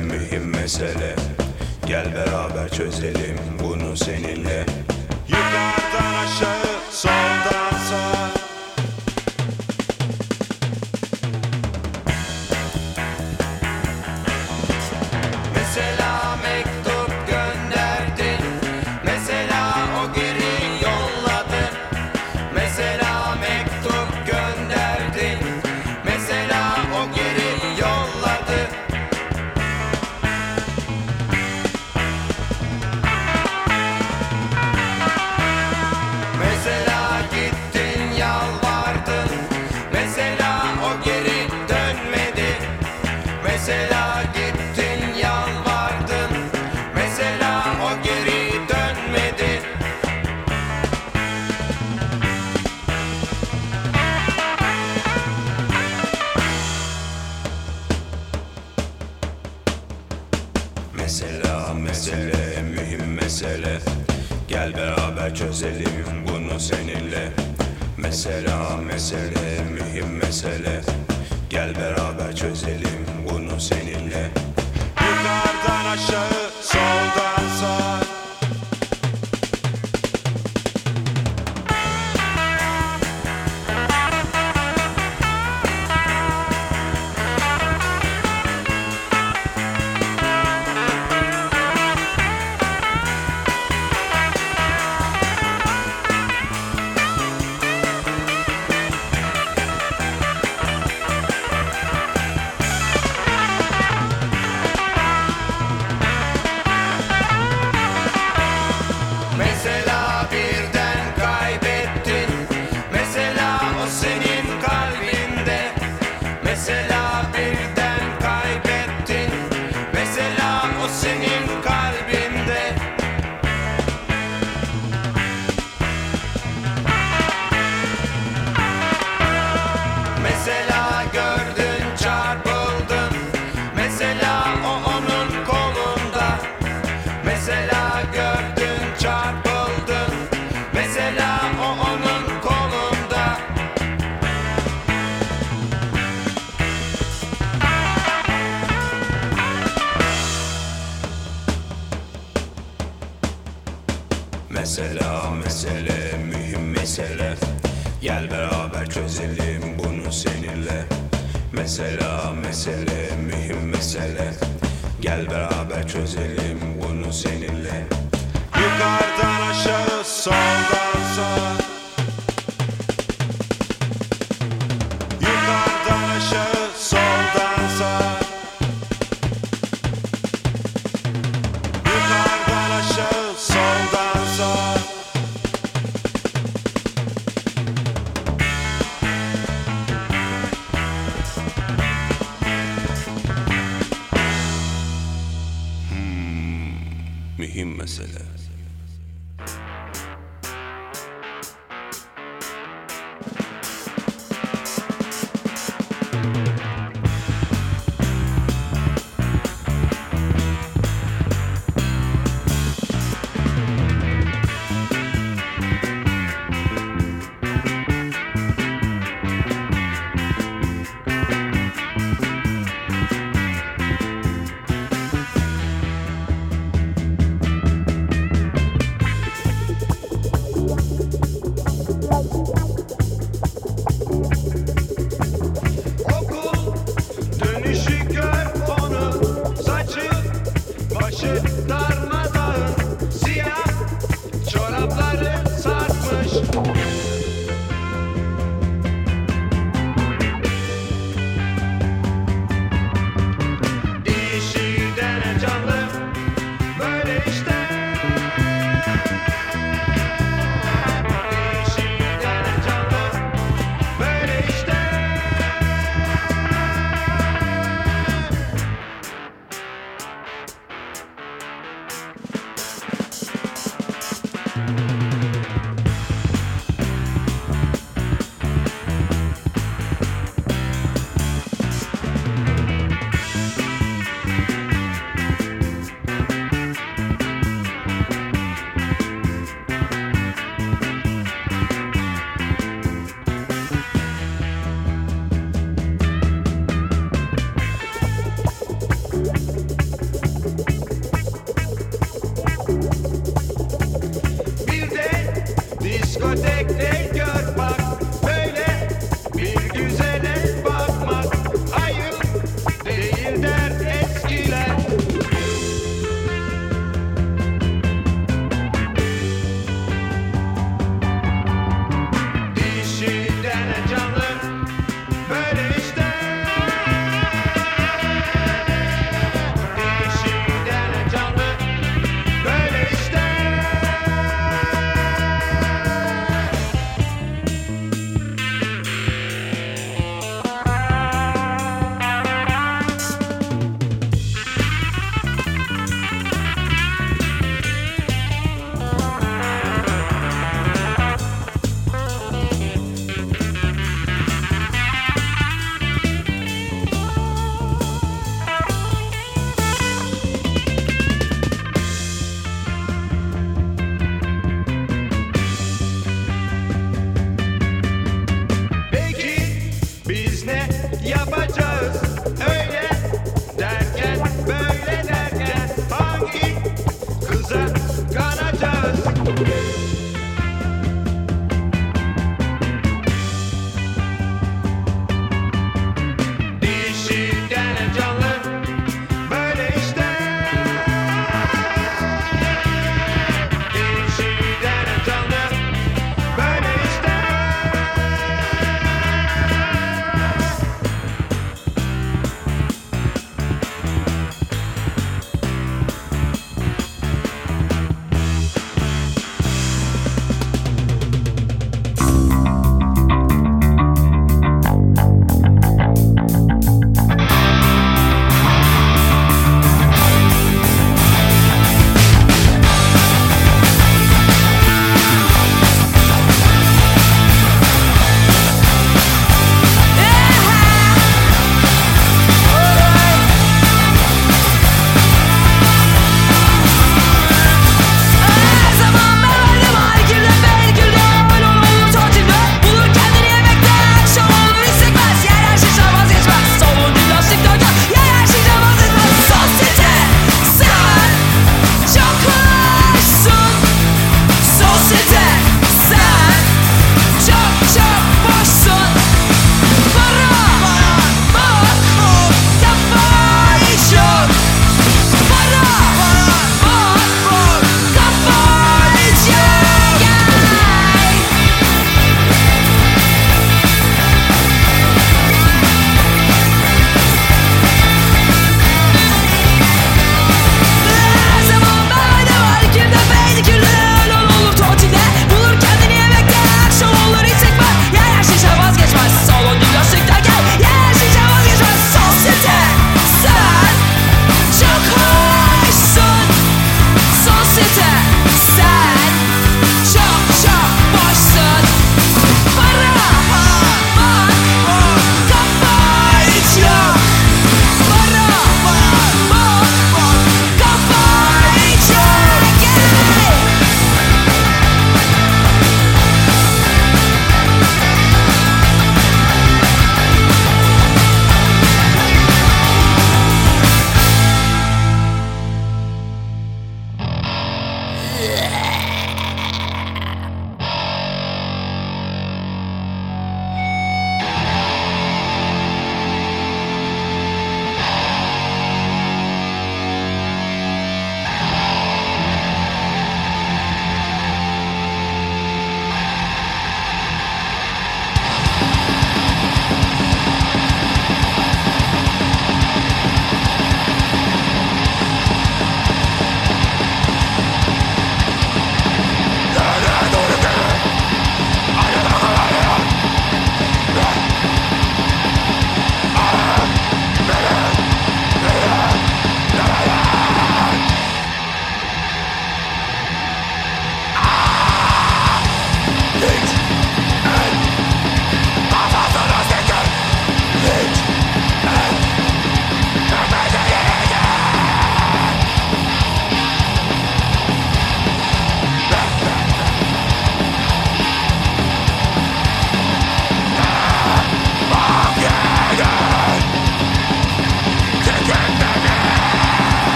mühim mesele. Gel beraber çözelim bunu seninle. Yıkar güzelim. مسألة